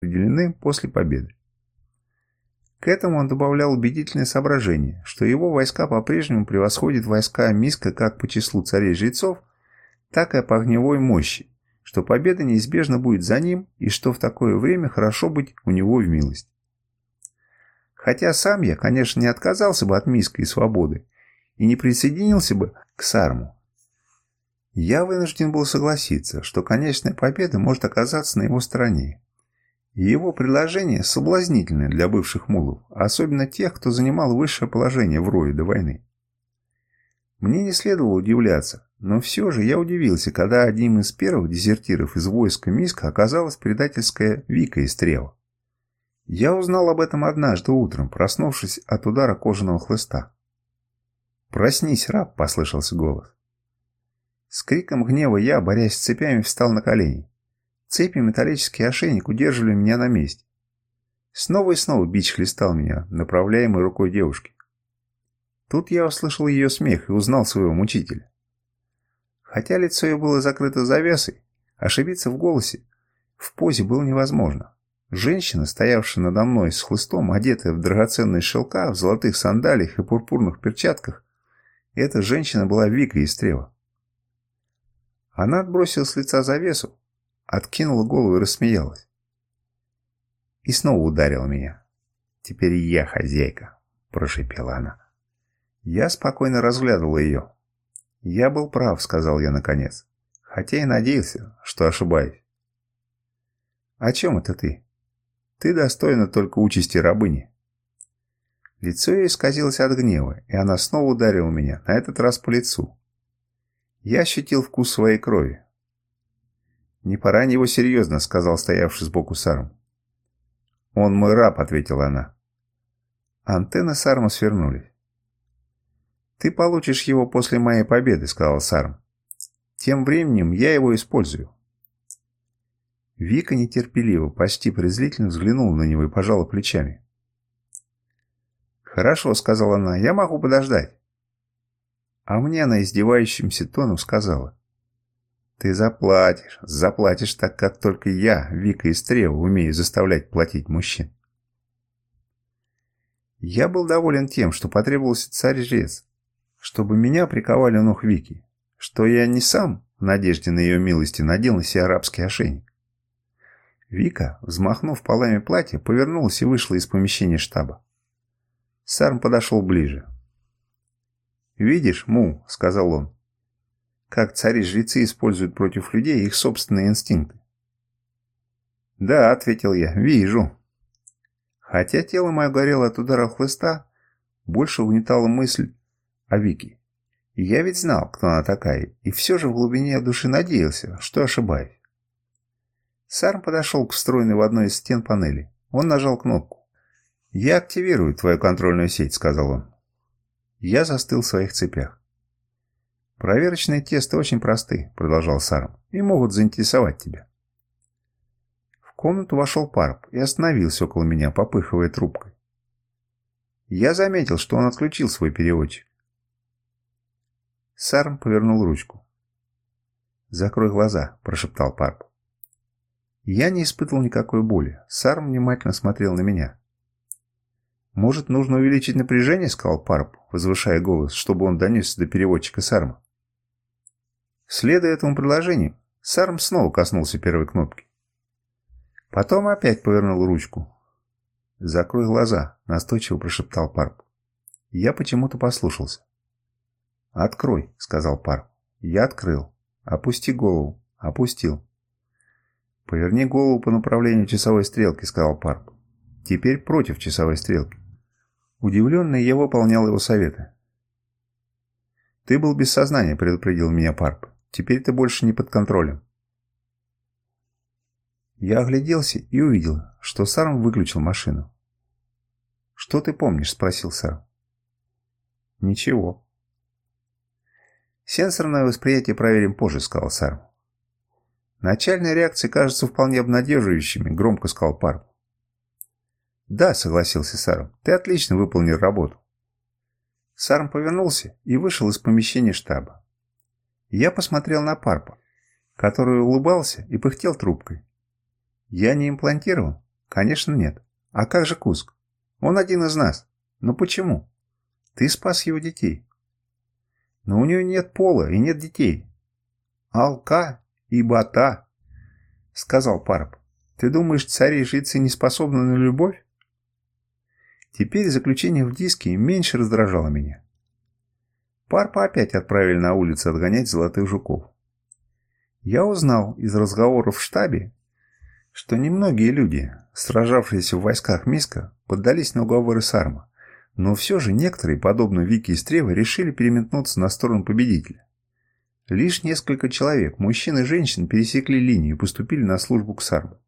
определены после победы. К этому он добавлял убедительное соображение, что его войска по-прежнему превосходят войска Миска как по числу царей-жрецов, так и по огневой мощи, что победа неизбежно будет за ним и что в такое время хорошо быть у него в милость. Хотя сам я, конечно, не отказался бы от Миска и свободы и не присоединился бы к Сарму. Я вынужден был согласиться, что конечная победа может оказаться на его стороне, его предложения соблазнительное для бывших мулов, особенно тех, кто занимал высшее положение в Рое до войны. Мне не следовало удивляться, но все же я удивился, когда одним из первых дезертиров из войска Миска оказалась предательская Вика из Трева. Я узнал об этом однажды утром, проснувшись от удара кожаного хлыста. «Проснись, раб!» – послышался голос. С криком гнева я, борясь с цепями, встал на колени. Цепи и металлический ошейник удерживали меня на месте. Снова и снова бич хлестал меня, направляемый рукой девушки. Тут я услышал ее смех и узнал своего мучителя. Хотя лицо ее было закрыто завесой, ошибиться в голосе, в позе было невозможно. Женщина, стоявшая надо мной с хлыстом, одетая в драгоценные шелка, в золотых сандалиях и пурпурных перчатках, эта женщина была Вика из Она отбросила с лица завесу, откинула голову и рассмеялась. И снова ударила меня. «Теперь я хозяйка», – прошипела она. Я спокойно разглядывал ее. «Я был прав», – сказал я наконец, хотя и надеялся, что ошибаюсь. «О чем это ты? Ты достойна только участи рабыни». Лицо ее исказилось от гнева, и она снова ударила меня, на этот раз по лицу. Я ощутил вкус своей крови, «Не порань его серьезно», — сказал стоявший сбоку Сарм. «Он мой раб», — ответила она. Антенны Сарма свернули. «Ты получишь его после моей победы», — сказал Сарм. «Тем временем я его использую». Вика нетерпеливо, почти презрительно взглянула на него и пожала плечами. «Хорошо», — сказала она, — «я могу подождать». А мне она издевающимся тоном сказала. Ты заплатишь. Заплатишь так, как только я, Вика и Истрева, умею заставлять платить мужчин. Я был доволен тем, что потребовался царь-жрец, чтобы меня приковали у ног Вики, что я не сам, в надежде на ее милости, надел на себя арабский ошейник. Вика, взмахнув полами платья, повернулась и вышла из помещения штаба. Сарм подошел ближе. «Видишь, Му», — сказал он, как цари-жрецы используют против людей их собственные инстинкты. «Да», — ответил я, — «вижу». Хотя тело мое горело от удара хлыста, больше угнетала мысль о Вике. Я ведь знал, кто она такая, и все же в глубине души надеялся, что ошибаюсь. Сарм подошел к встроенной в одной из стен панели. Он нажал кнопку. «Я активирую твою контрольную сеть», — сказал он. Я застыл в своих цепях. «Проверочные тесты очень просты», — продолжал Сарм, — «и могут заинтересовать тебя». В комнату вошел Парп и остановился около меня, попыхивая трубкой. Я заметил, что он отключил свой переводчик. Сарм повернул ручку. «Закрой глаза», — прошептал Парп. Я не испытывал никакой боли. Сарм внимательно смотрел на меня. «Может, нужно увеличить напряжение?» — сказал Парп, возвышая голос, чтобы он донесся до переводчика Сарма. Следуя этому предложению, Сарм снова коснулся первой кнопки. Потом опять повернул ручку. «Закрой глаза», — настойчиво прошептал Парп. Я почему-то послушался. «Открой», — сказал Парп. Я открыл. «Опусти голову». Опустил. «Поверни голову по направлению часовой стрелки», — сказал Парп. «Теперь против часовой стрелки». Удивленный, я выполнял его советы. «Ты был без сознания», — предупредил меня Парп. Теперь ты больше не под контролем. Я огляделся и увидел, что Сарм выключил машину. «Что ты помнишь?» – спросил Сарм. «Ничего». «Сенсорное восприятие проверим позже», – сказал Сарм. «Начальные реакции кажутся вполне обнадеживающими», – громко сказал Парм. «Да», – согласился Сарм, – «ты отлично выполнил работу». Сарм повернулся и вышел из помещения штаба. Я посмотрел на Парпа, который улыбался и пыхтел трубкой. Я не имплантирован, Конечно, нет. А как же Куск? Он один из нас. Но почему? Ты спас его детей. Но у нее нет пола и нет детей. Алка и бота, сказал Парп. Ты думаешь, цари и жрицы не способны на любовь? Теперь заключение в диске меньше раздражало меня. Парпа опять отправили на улицу отгонять золотых жуков. Я узнал из разговоров в штабе, что немногие люди, сражавшиеся в войсках Миска, поддались на уговоры Сарма, но все же некоторые, подобно Вике и Стревы, решили переметнуться на сторону победителя. Лишь несколько человек, мужчин и женщин, пересекли линию и поступили на службу к Сарму.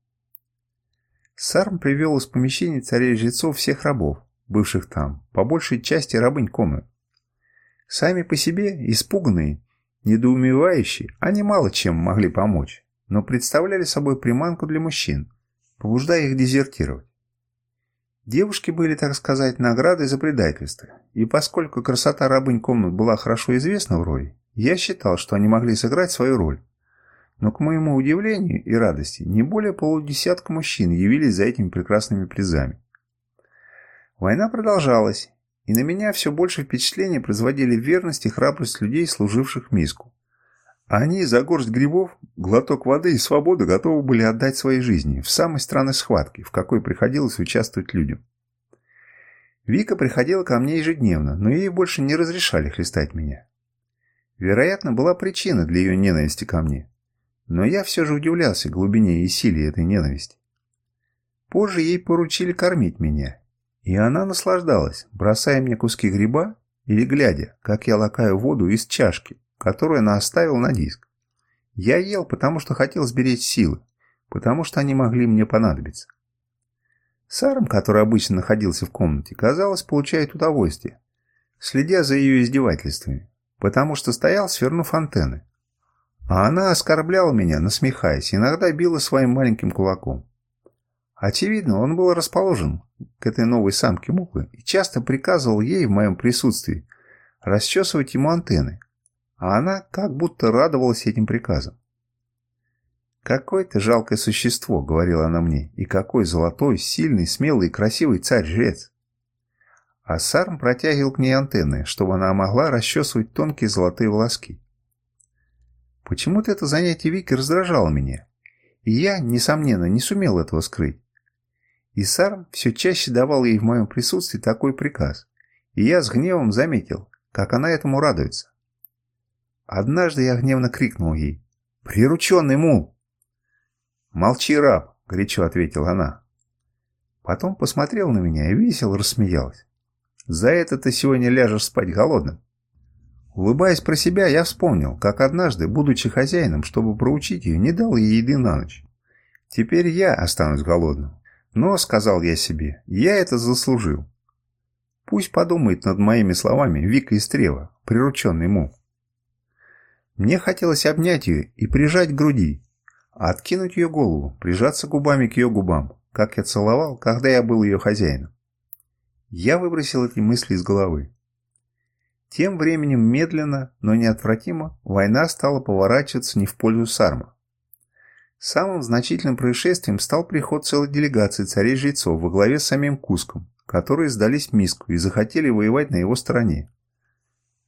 Сарм привел из помещения царей жрецов всех рабов, бывших там, по большей части рабынь комнат, Сами по себе, испуганные, недоумевающие, они мало чем могли помочь, но представляли собой приманку для мужчин, побуждая их дезертировать. Девушки были, так сказать, наградой за предательство, и поскольку красота рабынь комнат была хорошо известна в роли, я считал, что они могли сыграть свою роль. Но, к моему удивлению и радости, не более полудесятка мужчин явились за этими прекрасными призами. Война продолжалась, и на меня все больше впечатления производили верность и храбрость людей, служивших миску. Они за горсть грибов, глоток воды и свободу готовы были отдать свои жизни в самой странной схватке, в какой приходилось участвовать людям. Вика приходила ко мне ежедневно, но ей больше не разрешали хлестать меня. Вероятно, была причина для ее ненависти ко мне. Но я все же удивлялся глубине и силе этой ненависти. Позже ей поручили кормить меня, и она наслаждалась, бросая мне куски гриба или глядя, как я лакаю воду из чашки, которую она оставила на диск. Я ел, потому что хотел сберечь силы, потому что они могли мне понадобиться. Сарам, который обычно находился в комнате, казалось, получает удовольствие, следя за ее издевательствами, потому что стоял, свернув антенны. А она оскорбляла меня, насмехаясь, иногда била своим маленьким кулаком. Очевидно, он был расположен к этой новой самке мухлы и часто приказывал ей в моем присутствии расчесывать ему антенны, а она как будто радовалась этим приказам. «Какое ты жалкое существо», — говорила она мне, — «и какой золотой, сильный, смелый и красивый царь-жрец». А Сарм протягивал к ней антенны, чтобы она могла расчесывать тонкие золотые волоски. Почему-то это занятие Вики раздражало меня, и я, несомненно, не сумел этого скрыть. И Сарм все чаще давал ей в моем присутствии такой приказ. И я с гневом заметил, как она этому радуется. Однажды я гневно крикнул ей «Прирученный мул! «Молчи, раб!» – горячо ответила она. Потом посмотрел на меня и весело рассмеялась. «За это ты сегодня ляжешь спать голодным!» Улыбаясь про себя, я вспомнил, как однажды, будучи хозяином, чтобы проучить ее, не дал ей еды на ночь. Теперь я останусь голодным. Но, сказал я себе, я это заслужил. Пусть подумает над моими словами Вика Истрева, прирученный ему. Мне хотелось обнять ее и прижать к груди, а откинуть ее голову, прижаться губами к ее губам, как я целовал, когда я был ее хозяином. Я выбросил эти мысли из головы. Тем временем медленно, но неотвратимо, война стала поворачиваться не в пользу Сарма. Самым значительным происшествием стал приход целой делегации царей-жрецов во главе с самим Куском, которые сдались Миску и захотели воевать на его стороне.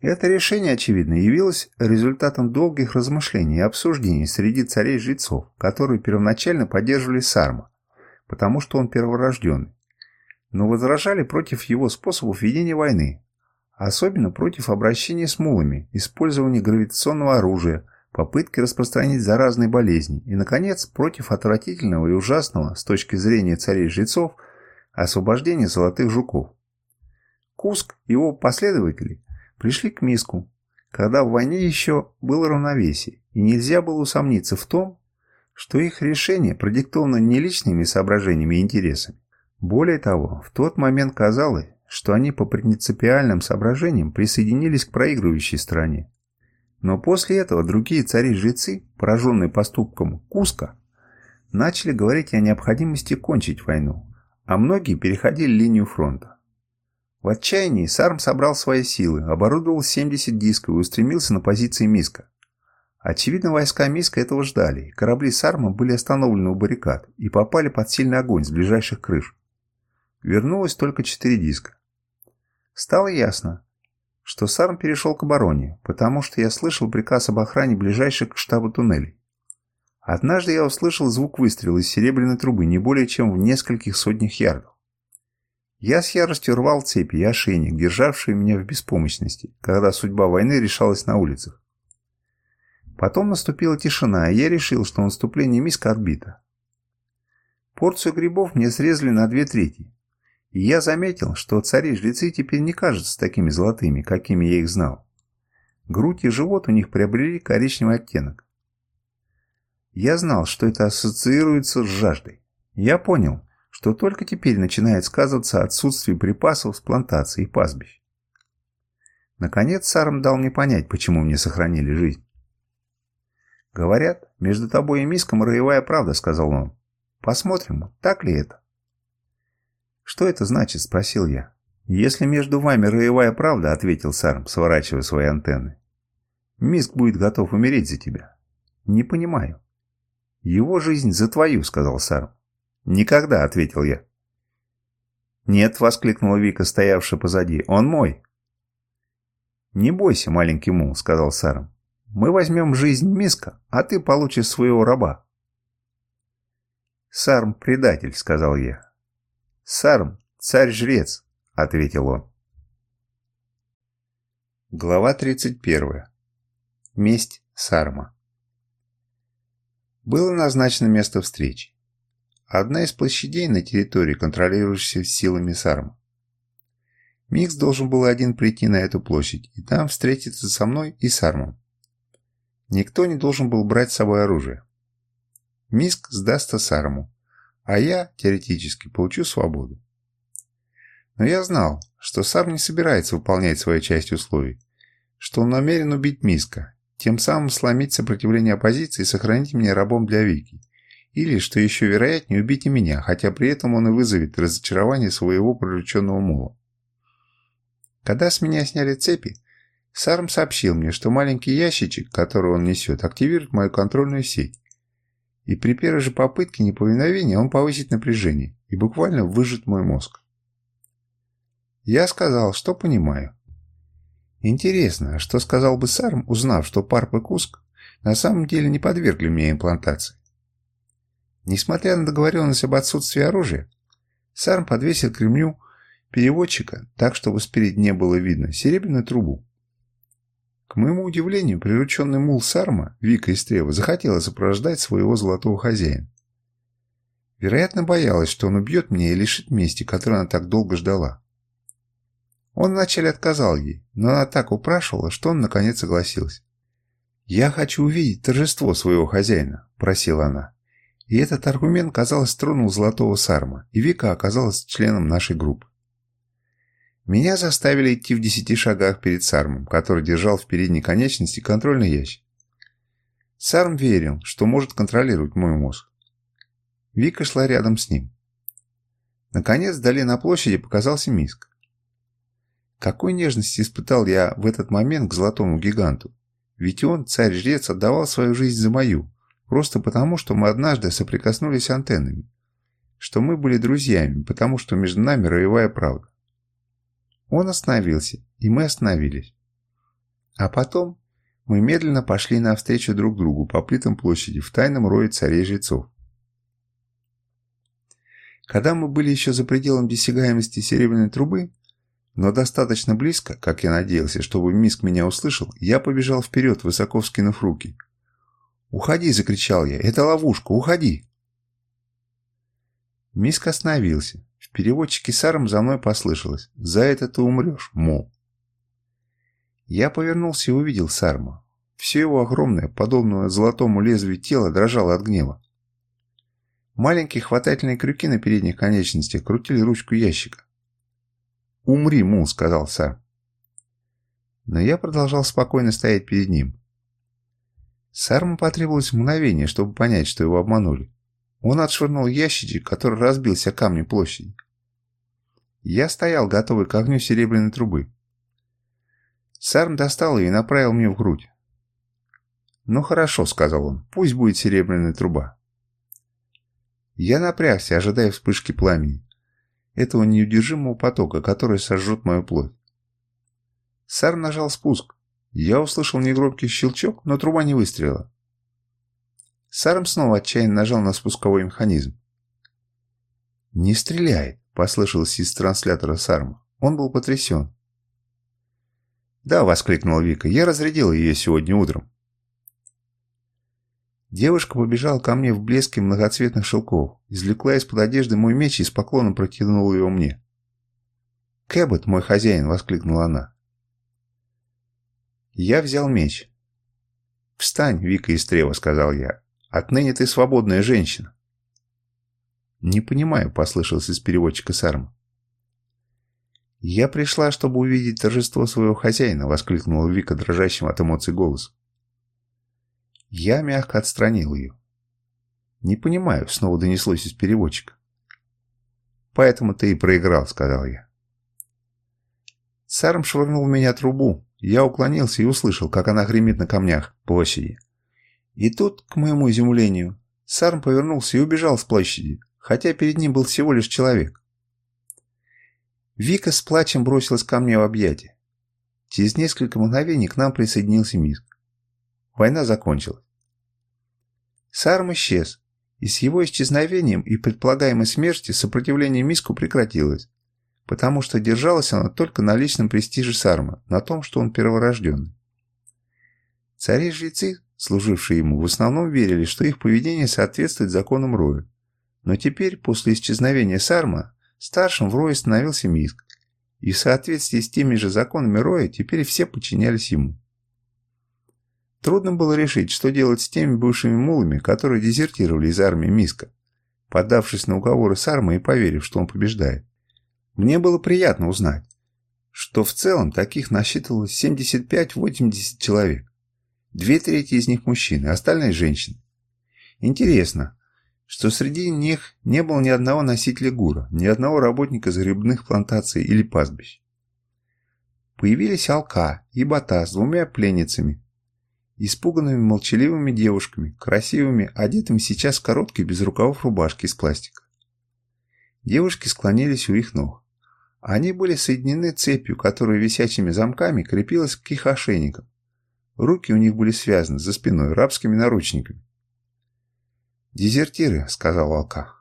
Это решение, очевидно, явилось результатом долгих размышлений и обсуждений среди царей-жрецов, которые первоначально поддерживали Сарма, потому что он перворожденный, но возражали против его способов ведения войны, особенно против обращения с мулами, использования гравитационного оружия, попытки распространить заразные болезни и, наконец, против отвратительного и ужасного с точки зрения царей-жрецов освобождения золотых жуков. Куск и его последователи пришли к миску, когда в войне еще было равновесие, и нельзя было усомниться в том, что их решение продиктовано не личными соображениями и интересами. Более того, в тот момент казалось, что они по принципиальным соображениям присоединились к проигрывающей стране, но после этого другие цари-жрецы, пораженные поступком Куска, начали говорить о необходимости кончить войну, а многие переходили линию фронта. В отчаянии Сарм собрал свои силы, оборудовал 70 дисков и устремился на позиции Миска. Очевидно, войска Миска этого ждали, корабли Сарма были остановлены у баррикад и попали под сильный огонь с ближайших крыш. Вернулось только 4 диска. Стало ясно, что Сарм перешел к обороне, потому что я слышал приказ об охране ближайших к штабу туннелей. Однажды я услышал звук выстрела из серебряной трубы не более чем в нескольких сотнях ярдов. Я с яростью рвал цепи и ошейник, державшие меня в беспомощности, когда судьба войны решалась на улицах. Потом наступила тишина, и я решил, что наступление миска отбито. Порцию грибов мне срезали на две трети, я заметил, что цари-жрецы теперь не кажутся такими золотыми, какими я их знал. Грудь и живот у них приобрели коричневый оттенок. Я знал, что это ассоциируется с жаждой. Я понял, что только теперь начинает сказываться отсутствие припасов с плантации и пастбищ. Наконец Сарм дал мне понять, почему мне сохранили жизнь. «Говорят, между тобой и Миском роевая правда», — сказал он. «Посмотрим, так ли это?» «Что это значит?» – спросил я. «Если между вами роевая правда», – ответил Сарм, сворачивая свои антенны. «Миск будет готов умереть за тебя». «Не понимаю». «Его жизнь за твою», – сказал Сарм. «Никогда», – ответил я. «Нет», – воскликнула Вика, стоявшая позади. «Он мой». «Не бойся, маленький мул», – сказал Сарм. «Мы возьмем жизнь Миска, а ты получишь своего раба». «Сарм – предатель», – сказал я. «Сарм, царь-жрец», — ответил он. Глава 31. Месть Сарма. Было назначено место встречи. Одна из площадей на территории, контролирующейся силами Сарма. Микс должен был один прийти на эту площадь и там встретиться со мной и Сармом. Никто не должен был брать с собой оружие. Миск сдастся Сарму, а я, теоретически, получу свободу. Но я знал, что сам не собирается выполнять свою часть условий, что он намерен убить Миска, тем самым сломить сопротивление оппозиции и сохранить меня рабом для Вики, или, что еще вероятнее, убить и меня, хотя при этом он и вызовет разочарование своего прирученного мула. Когда с меня сняли цепи, Сарм сообщил мне, что маленький ящичек, который он несет, активирует мою контрольную сеть, и при первой же попытке неповиновения он повысит напряжение и буквально выжжет мой мозг. Я сказал, что понимаю. Интересно, а что сказал бы Сарм, узнав, что Парп и Куск на самом деле не подвергли мне имплантации? Несмотря на договоренность об отсутствии оружия, Сарм подвесил к ремню переводчика так, чтобы спереди не было видно, серебряную трубу, к моему удивлению, прирученный мул Сарма, Вика Истрева, захотела сопровождать своего золотого хозяина. Вероятно, боялась, что он убьет меня и лишит мести, которую она так долго ждала. Он вначале отказал ей, но она так упрашивала, что он наконец согласился. «Я хочу увидеть торжество своего хозяина», – просила она. И этот аргумент, казалось, тронул золотого сарма, и Вика оказалась членом нашей группы. Меня заставили идти в десяти шагах перед Сармом, который держал в передней конечности контрольный ящик. Сарм верил, что может контролировать мой мозг. Вика шла рядом с ним. Наконец, вдали на площади показался миск. Какой нежности испытал я в этот момент к золотому гиганту. Ведь он, царь-жрец, отдавал свою жизнь за мою, просто потому, что мы однажды соприкоснулись антеннами. Что мы были друзьями, потому что между нами роевая правда. Он остановился, и мы остановились. А потом мы медленно пошли навстречу друг другу по плитам площади в тайном рое царей-жрецов. Когда мы были еще за пределом досягаемости серебряной трубы, но достаточно близко, как я надеялся, чтобы Миск меня услышал, я побежал вперед, высоко вскинув руки. «Уходи!» – закричал я. «Это ловушка! Уходи!» Миск остановился. Переводчики Саром за мной послышалось. «За это ты умрешь, мол». Я повернулся и увидел Сарма. Все его огромное, подобное золотому лезвию тело дрожало от гнева. Маленькие хватательные крюки на передних конечностях крутили ручку ящика. «Умри, Мул, — сказал Сарм. Но я продолжал спокойно стоять перед ним. Сарму потребовалось мгновение, чтобы понять, что его обманули. Он отшвырнул ящичек, который разбился камни площади. Я стоял, готовый к огню серебряной трубы. Сарм достал ее и направил мне в грудь. «Ну хорошо», — сказал он, — «пусть будет серебряная труба». Я напрягся, ожидая вспышки пламени, этого неудержимого потока, который сожжет мою плоть. Сарм нажал спуск. Я услышал негромкий щелчок, но труба не выстрелила. Сарм снова отчаянно нажал на спусковой механизм. «Не стреляет!» послышалось из транслятора Сарма. Он был потрясен. «Да», — воскликнул Вика, — «я разрядил ее сегодня утром». Девушка побежала ко мне в блеске многоцветных шелков, извлекла из-под одежды мой меч и с поклоном протянула его мне. «Кэббет, мой хозяин!» — воскликнула она. Я взял меч. «Встань, Вика Истрева!» — сказал я. «Отныне ты свободная женщина!» «Не понимаю», — послышалось из переводчика Сарм. «Я пришла, чтобы увидеть торжество своего хозяина», — воскликнула Вика дрожащим от эмоций голос. Я мягко отстранил ее. «Не понимаю», — снова донеслось из переводчика. «Поэтому ты и проиграл», — сказал я. Сарм швырнул в меня трубу. Я уклонился и услышал, как она гремит на камнях площади. И тут, к моему изумлению, Сарм повернулся и убежал с площади хотя перед ним был всего лишь человек. Вика с плачем бросилась ко мне в объятия. Через несколько мгновений к нам присоединился Миск. Война закончилась. Сарм исчез, и с его исчезновением и предполагаемой смерти сопротивление Миску прекратилось, потому что держалось оно только на личном престиже Сарма, на том, что он перворожденный. Цари-жрецы, служившие ему, в основном верили, что их поведение соответствует законам Роя, но теперь, после исчезновения Сарма, старшим в Рое становился Миск, и в соответствии с теми же законами Роя теперь все подчинялись ему. Трудно было решить, что делать с теми бывшими мулами, которые дезертировали из армии Миска, поддавшись на уговоры Сарма и поверив, что он побеждает. Мне было приятно узнать, что в целом таких насчитывалось 75-80 человек. Две трети из них мужчины, остальные женщины. Интересно, что среди них не было ни одного носителя гура, ни одного работника загребных плантаций или пастбищ. Появились Алка и Бата с двумя пленницами, испуганными молчаливыми девушками, красивыми, одетыми сейчас в короткие без рукавов рубашки из пластика. Девушки склонились у их ног. Они были соединены цепью, которая висячими замками крепилась к их ошейникам. Руки у них были связаны за спиной рабскими наручниками. «Дезертиры», — сказал Алка.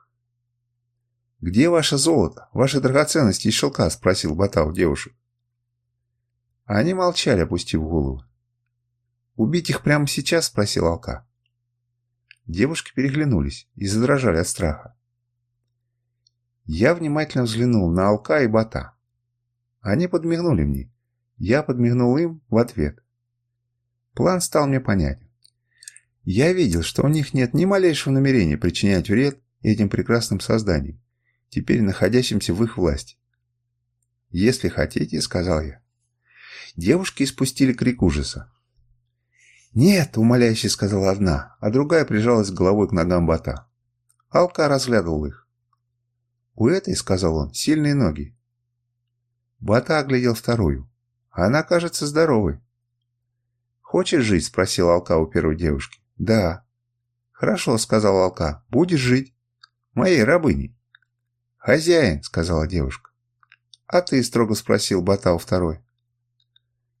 «Где ваше золото, ваши драгоценности и шелка?» — спросил Батал девушек. Они молчали, опустив голову. «Убить их прямо сейчас?» — спросил Алка. Девушки переглянулись и задрожали от страха. Я внимательно взглянул на Алка и Бата. Они подмигнули мне. Я подмигнул им в ответ. План стал мне понятен. Я видел, что у них нет ни малейшего намерения причинять вред этим прекрасным созданиям, теперь находящимся в их власти. «Если хотите», — сказал я. Девушки испустили крик ужаса. «Нет!» — умоляюще сказала одна, а другая прижалась головой к ногам бота. Алка разглядывал их. «У этой, — сказал он, — сильные ноги». Бота оглядел вторую. «Она кажется здоровой». «Хочешь жить?» — спросил Алка у первой девушки. «Да». «Хорошо», — сказал Алка, — «будешь жить. Моей рабыней». «Хозяин», — сказала девушка. «А ты?» — строго спросил Батау второй.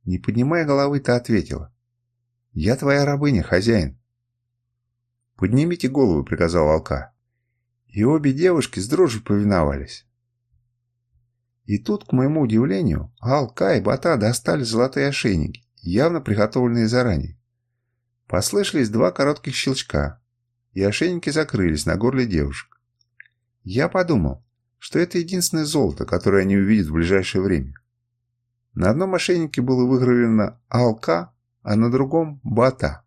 Не поднимая головы, та ответила. «Я твоя рабыня, хозяин». «Поднимите голову», — приказал Алка. И обе девушки с дрожью повиновались. И тут, к моему удивлению, Алка и Бата достали золотые ошейники, явно приготовленные заранее. Послышались два коротких щелчка, и ошейники закрылись на горле девушек. Я подумал, что это единственное золото, которое они увидят в ближайшее время. На одном ошейнике было выгравлено «Алка», а на другом «Бата».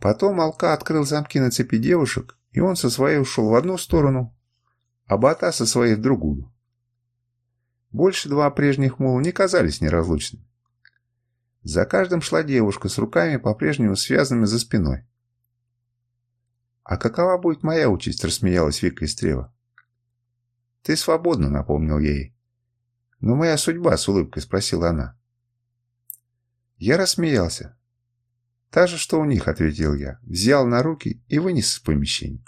Потом Алка открыл замки на цепи девушек, и он со своей ушел в одну сторону, а Бата со своей в другую. Больше два прежних мула не казались неразлучными. За каждым шла девушка с руками по-прежнему связанными за спиной. «А какова будет моя участь?» – рассмеялась Вика Истрева. «Ты свободна», – напомнил ей. «Но моя судьба?» – с улыбкой спросила она. Я рассмеялся. «Та же, что у них», – ответил я. Взял на руки и вынес из помещения.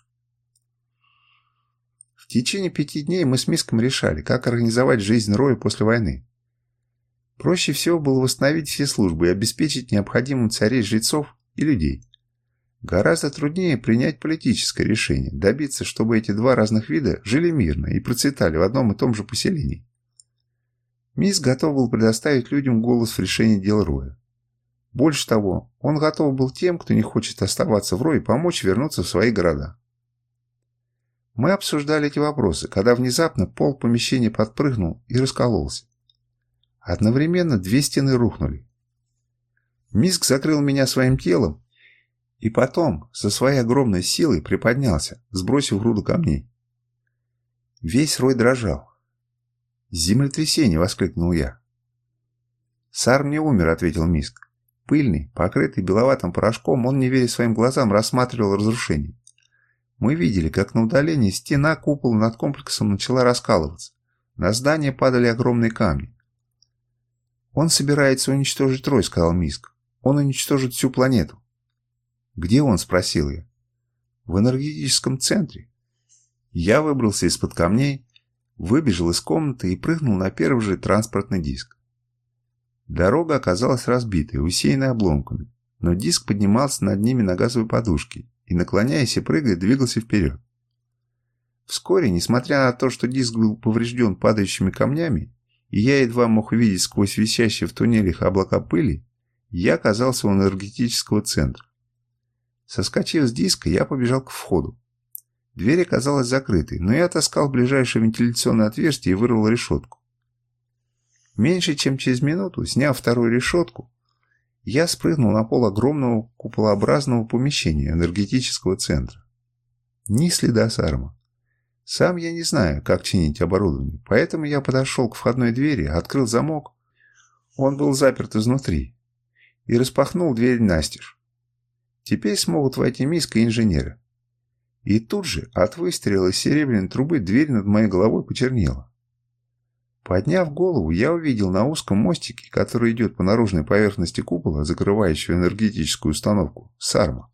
В течение пяти дней мы с Миском решали, как организовать жизнь Роя после войны. Проще всего было восстановить все службы и обеспечить необходимым царей жрецов и людей. Гораздо труднее принять политическое решение, добиться, чтобы эти два разных вида жили мирно и процветали в одном и том же поселении. Мисс готов был предоставить людям голос в решении дел Роя. Больше того, он готов был тем, кто не хочет оставаться в Рое, помочь вернуться в свои города. Мы обсуждали эти вопросы, когда внезапно пол помещения подпрыгнул и раскололся. Одновременно две стены рухнули. Миск закрыл меня своим телом и потом со своей огромной силой приподнялся, сбросив груду камней. Весь рой дрожал. «Землетрясение!» — воскликнул я. «Сар не умер», — ответил Миск. Пыльный, покрытый беловатым порошком, он, не веря своим глазам, рассматривал разрушение. Мы видели, как на удалении стена купола над комплексом начала раскалываться. На здание падали огромные камни. «Он собирается уничтожить Рой», — сказал Миск. «Он уничтожит всю планету». «Где он?» — спросил я. «В энергетическом центре». Я выбрался из-под камней, выбежал из комнаты и прыгнул на первый же транспортный диск. Дорога оказалась разбитой, усеянной обломками, но диск поднимался над ними на газовой подушке и, наклоняясь и прыгая, двигался вперед. Вскоре, несмотря на то, что диск был поврежден падающими камнями, и я едва мог увидеть сквозь висящие в туннелях облака пыли, я оказался у энергетического центра. Соскочив с диска, я побежал к входу. Дверь оказалась закрытой, но я таскал ближайшее вентиляционное отверстие и вырвал решетку. Меньше чем через минуту, сняв вторую решетку, я спрыгнул на пол огромного куполообразного помещения энергетического центра. Ни следа Сарма. Сам я не знаю, как чинить оборудование, поэтому я подошел к входной двери, открыл замок. Он был заперт изнутри. И распахнул дверь настежь. Теперь смогут войти миска и инженеры. И тут же от выстрела из серебряной трубы дверь над моей головой почернела. Подняв голову, я увидел на узком мостике, который идет по наружной поверхности купола, закрывающего энергетическую установку, сарма.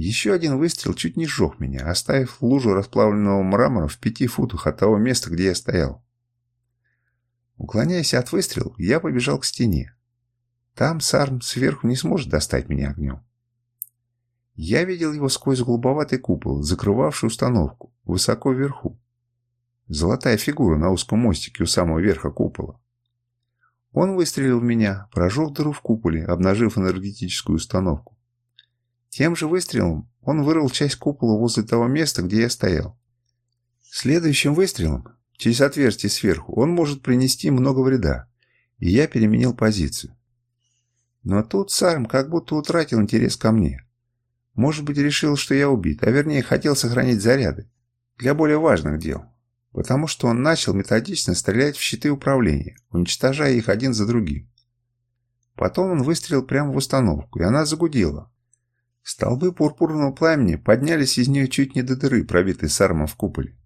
Еще один выстрел чуть не сжег меня, оставив лужу расплавленного мрамора в пяти футах от того места, где я стоял. Уклоняясь от выстрела, я побежал к стене. Там Сарм сверху не сможет достать меня огнем. Я видел его сквозь голубоватый купол, закрывавший установку, высоко вверху. Золотая фигура на узком мостике у самого верха купола. Он выстрелил в меня, прожег дыру в куполе, обнажив энергетическую установку. Тем же выстрелом он вырвал часть купола возле того места, где я стоял. Следующим выстрелом, через отверстие сверху, он может принести много вреда, и я переменил позицию. Но тут Сарм как будто утратил интерес ко мне. Может быть, решил, что я убит, а вернее, хотел сохранить заряды для более важных дел, потому что он начал методично стрелять в щиты управления, уничтожая их один за другим. Потом он выстрелил прямо в установку, и она загудела, Столбы пурпурного пламени поднялись из нее чуть не до дыры, пробитой сармом в куполе.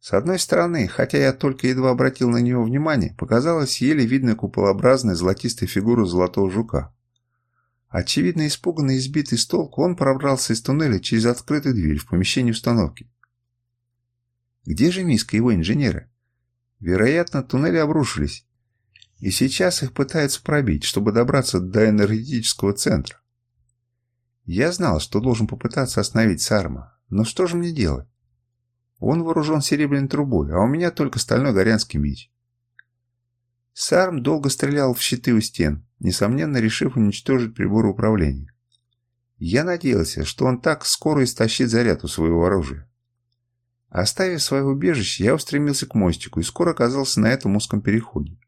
С одной стороны, хотя я только едва обратил на него внимание, показалась еле видная куполообразная золотистая фигура золотого жука. Очевидно, испуганный и сбитый с толку, он пробрался из туннеля через открытую дверь в помещение установки. Где же миска его инженера? Вероятно, туннели обрушились, и сейчас их пытаются пробить, чтобы добраться до энергетического центра. Я знал, что должен попытаться остановить Сарма, но что же мне делать? Он вооружен серебряной трубой, а у меня только стальной горянский меч. Сарм долго стрелял в щиты у стен, несомненно решив уничтожить приборы управления. Я надеялся, что он так скоро истощит заряд у своего оружия. Оставив свое убежище, я устремился к мостику и скоро оказался на этом узком переходе.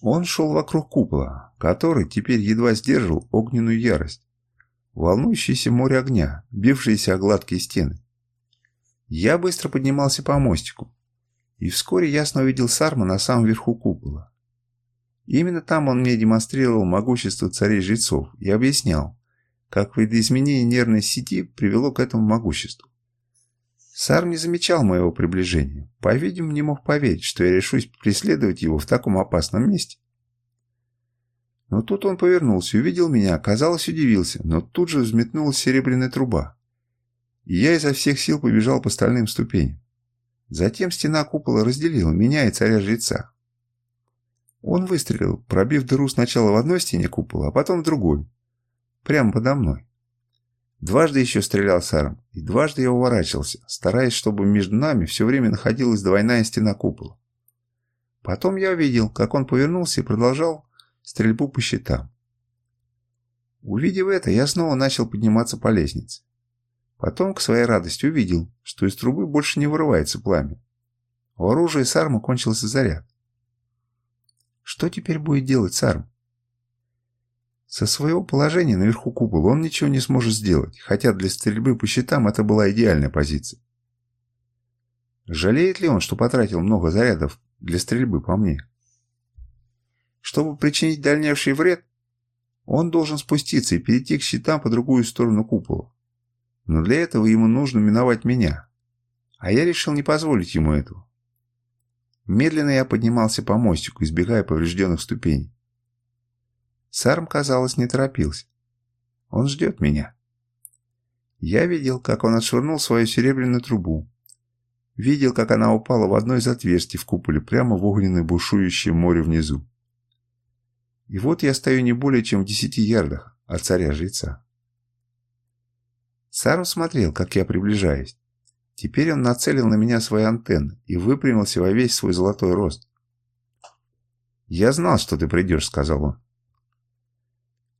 Он шел вокруг купола, который теперь едва сдерживал огненную ярость, волнующееся море огня, бившиеся о гладкие стены. Я быстро поднимался по мостику, и вскоре ясно увидел Сарма на самом верху купола. Именно там он мне демонстрировал могущество царей-жрецов и объяснял, как видоизменение нервной сети привело к этому могуществу. Сарм не замечал моего приближения, по-видимому не мог поверить, что я решусь преследовать его в таком опасном месте. Но тут он повернулся, увидел меня, казалось, удивился, но тут же взметнулась серебряная труба. И я изо всех сил побежал по стальным ступеням. Затем стена купола разделила меня и царя-жреца. Он выстрелил, пробив дыру сначала в одной стене купола, а потом в другой. Прямо подо мной. Дважды еще стрелял Саром, и дважды я уворачивался, стараясь, чтобы между нами все время находилась двойная стена купола. Потом я увидел, как он повернулся и продолжал стрельбу по щитам. Увидев это, я снова начал подниматься по лестнице. Потом, к своей радости, увидел, что из трубы больше не вырывается пламя. У оружия Сарма кончился заряд. Что теперь будет делать Сарм? Со своего положения наверху купола он ничего не сможет сделать, хотя для стрельбы по щитам это была идеальная позиция. Жалеет ли он, что потратил много зарядов для стрельбы по мне? Чтобы причинить дальнейший вред, он должен спуститься и перейти к щитам по другую сторону купола. Но для этого ему нужно миновать меня. А я решил не позволить ему этого. Медленно я поднимался по мостику, избегая поврежденных ступеней. Сарм, казалось, не торопился. Он ждет меня. Я видел, как он отшвырнул свою серебряную трубу. Видел, как она упала в одно из отверстий в куполе, прямо в огненное бушующее море внизу. И вот я стою не более чем в десяти ярдах от царя-жреца. Сару смотрел, как я приближаюсь. Теперь он нацелил на меня свои антенны и выпрямился во весь свой золотой рост. «Я знал, что ты придешь», — сказал он.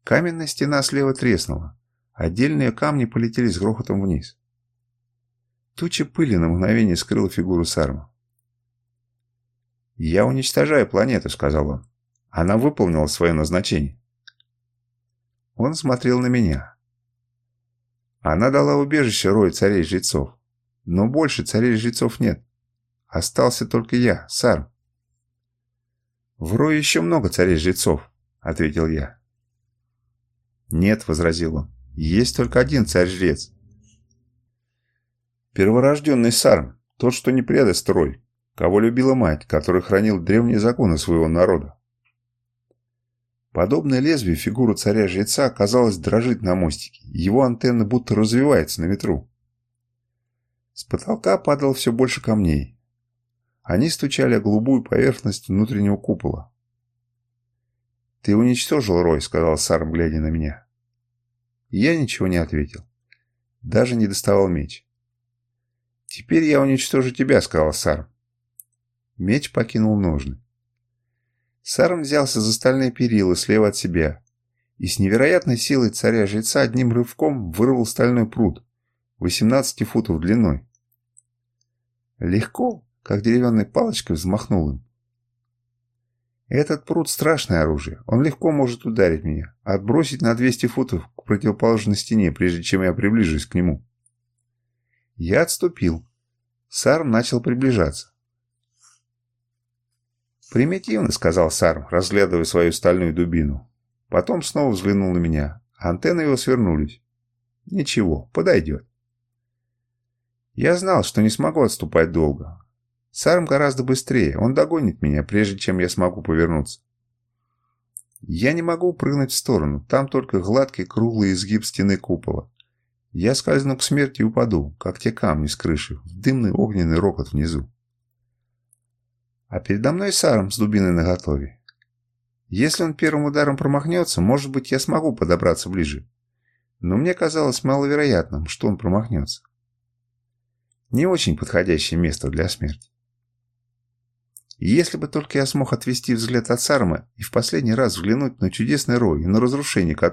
Каменная стена слева треснула. Отдельные камни полетели с грохотом вниз. Туча пыли на мгновение скрыла фигуру Сарма. «Я уничтожаю планету», — сказал он. Она выполнила свое назначение. Он смотрел на меня. Она дала убежище Рою царей-жрецов. Но больше царей-жрецов нет. Остался только я, Сар. «В Рое еще много царей-жрецов», — ответил я. «Нет», — возразил он, — «есть только один царь-жрец». «Перворожденный Сарм, тот, что не предаст Рой, кого любила мать, который хранил древние законы своего народа. Подобное лезвие фигуру царя-жреца, казалось, дрожит на мостике, его антенна будто развивается на ветру. С потолка падало все больше камней. Они стучали о голубую поверхность внутреннего купола. «Ты уничтожил Рой», — сказал Сарм, глядя на меня. Я ничего не ответил. Даже не доставал меч. «Теперь я уничтожу тебя», — сказал Сарм. Меч покинул ножны. Сарм взялся за стальные перила слева от себя и с невероятной силой царя-жреца одним рывком вырвал стальной пруд 18 футов длиной. Легко, как деревянной палочкой, взмахнул им. Этот пруд – страшное оружие. Он легко может ударить меня, отбросить на 200 футов к противоположной стене, прежде чем я приближусь к нему. Я отступил. Сарм начал приближаться. «Примитивно», — сказал Сарм, разглядывая свою стальную дубину. Потом снова взглянул на меня. Антенны его свернулись. «Ничего, подойдет». Я знал, что не смогу отступать долго. Сарм гораздо быстрее, он догонит меня, прежде чем я смогу повернуться. Я не могу прыгнуть в сторону, там только гладкий круглый изгиб стены купола. Я скользну к смерти и упаду, как те камни с крыши, в дымный огненный рокот внизу. А передо мной Саром с дубиной наготове. Если он первым ударом промахнется, может быть, я смогу подобраться ближе. Но мне казалось маловероятным, что он промахнется. Не очень подходящее место для смерти. Если бы только я смог отвести взгляд от Сарма и в последний раз взглянуть на чудесный рой и на разрушение, которое